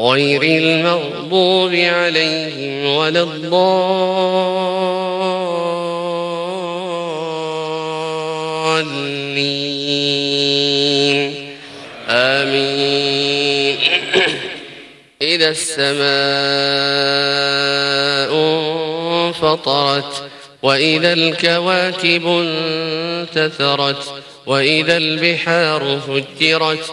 غير المغضوب عليهم ولا الضالين. آمين. إذا السماء انفطرت وإذا الكواكب انتثرت وإذا البحار فجرت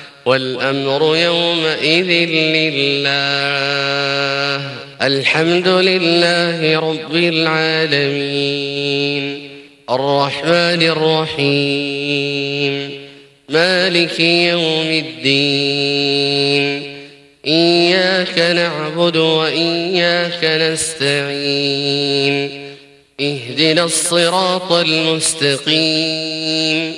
والأمر يومئذ لله. الحمد لله رب العالمين. الرحمن الرحيم. مالك يوم الدين. إياك نعبد وإياك نستعين. اهدنا الصراط المستقيم.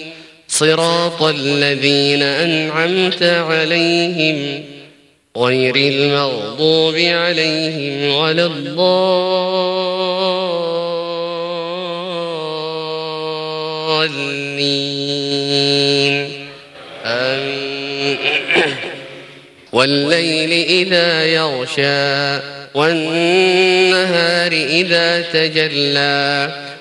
صراط الذين أنعمت عليهم غير المغضوب عليهم ولا الضالين. آمين. والليل إذا يغشى والنهار إذا تجلى